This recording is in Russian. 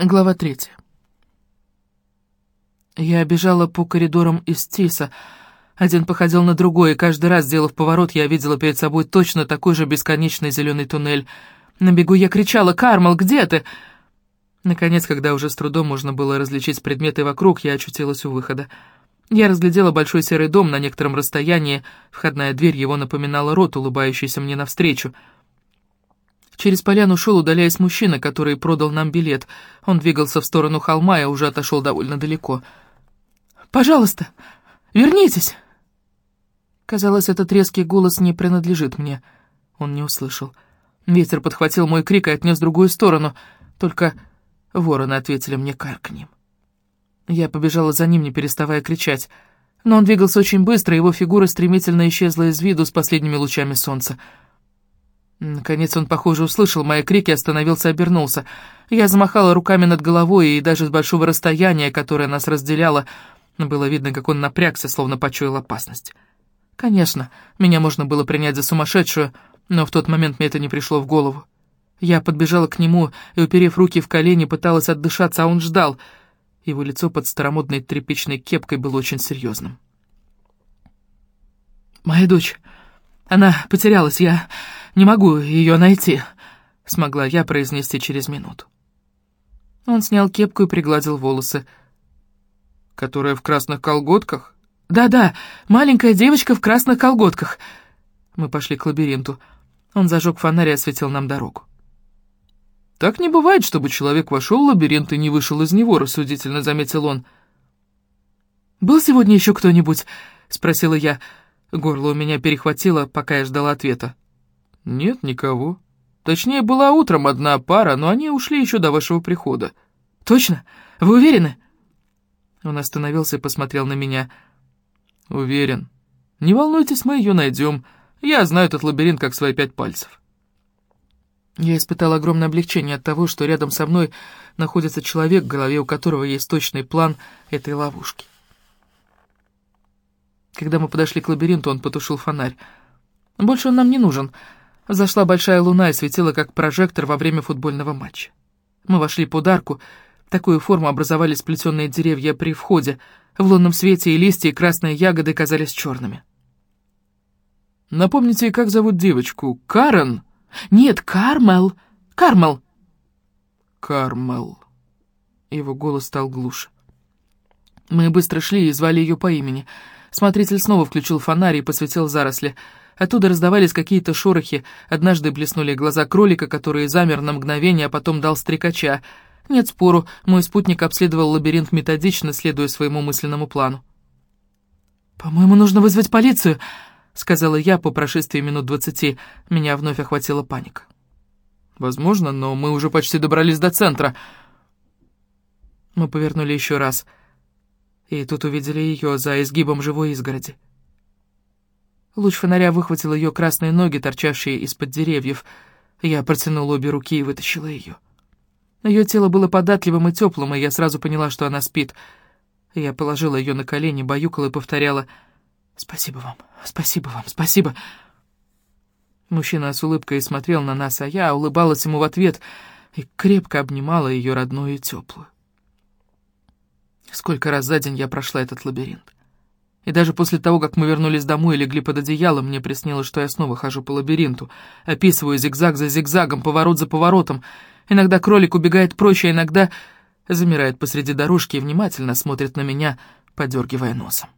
Глава третья. Я бежала по коридорам из Тиса. Один походил на другой, и каждый раз, сделав поворот, я видела перед собой точно такой же бесконечный зеленый туннель. На бегу я кричала «Кармал, где ты?» Наконец, когда уже с трудом можно было различить предметы вокруг, я очутилась у выхода. Я разглядела большой серый дом на некотором расстоянии. Входная дверь его напоминала рот, улыбающийся мне навстречу — Через поляну шел, удаляясь мужчина, который продал нам билет. Он двигался в сторону холма и уже отошел довольно далеко. «Пожалуйста, вернитесь!» Казалось, этот резкий голос не принадлежит мне. Он не услышал. Ветер подхватил мой крик и отнес в другую сторону. Только вороны ответили мне карканьем. Я побежала за ним, не переставая кричать. Но он двигался очень быстро, его фигура стремительно исчезла из виду с последними лучами солнца. Наконец он, похоже, услышал мои крики остановился и обернулся. Я замахала руками над головой, и даже с большого расстояния, которое нас разделяло, было видно, как он напрягся, словно почуял опасность. Конечно, меня можно было принять за сумасшедшую, но в тот момент мне это не пришло в голову. Я подбежала к нему и, уперев руки в колени, пыталась отдышаться, а он ждал. Его лицо под старомодной тряпичной кепкой было очень серьезным. «Моя дочь, она потерялась, я...» Не могу ее найти», — смогла я произнести через минуту. Он снял кепку и пригладил волосы. «Которая в красных колготках?» «Да-да, маленькая девочка в красных колготках». Мы пошли к лабиринту. Он зажег фонарь и осветил нам дорогу. «Так не бывает, чтобы человек вошел в лабиринт и не вышел из него», — рассудительно заметил он. «Был сегодня еще кто-нибудь?» — спросила я. Горло у меня перехватило, пока я ждала ответа. «Нет, никого. Точнее, была утром одна пара, но они ушли еще до вашего прихода». «Точно? Вы уверены?» Он остановился и посмотрел на меня. «Уверен. Не волнуйтесь, мы ее найдем. Я знаю этот лабиринт как свои пять пальцев». Я испытал огромное облегчение от того, что рядом со мной находится человек, в голове у которого есть точный план этой ловушки. Когда мы подошли к лабиринту, он потушил фонарь. «Больше он нам не нужен», Зашла большая луна и светила, как прожектор во время футбольного матча. Мы вошли под арку. Такую форму образовали сплетенные деревья при входе. В лунном свете и листья, и красные ягоды казались черными. «Напомните, как зовут девочку? Карен?» «Нет, Кармел. Кармел». «Кармел». Его голос стал глуше. Мы быстро шли и звали ее по имени. Смотритель снова включил фонарь и посветил заросли. Оттуда раздавались какие-то шорохи. Однажды блеснули глаза кролика, который замер на мгновение, а потом дал стрекача. Нет спору, мой спутник обследовал лабиринт методично, следуя своему мысленному плану. «По-моему, нужно вызвать полицию», — сказала я по прошествии минут двадцати. Меня вновь охватила паника. «Возможно, но мы уже почти добрались до центра». Мы повернули еще раз, и тут увидели ее за изгибом живой изгороди. Луч фонаря выхватил ее красные ноги, торчавшие из-под деревьев. Я протянула обе руки и вытащила ее. Ее тело было податливым и теплым, и я сразу поняла, что она спит. Я положила ее на колени, баюкала и повторяла «Спасибо вам, спасибо вам, спасибо». Мужчина с улыбкой смотрел на нас, а я улыбалась ему в ответ и крепко обнимала ее родную и теплую. Сколько раз за день я прошла этот лабиринт. И даже после того, как мы вернулись домой и легли под одеяло, мне приснилось, что я снова хожу по лабиринту, описываю зигзаг за зигзагом, поворот за поворотом. Иногда кролик убегает прочь, а иногда замирает посреди дорожки и внимательно смотрит на меня, подергивая носом.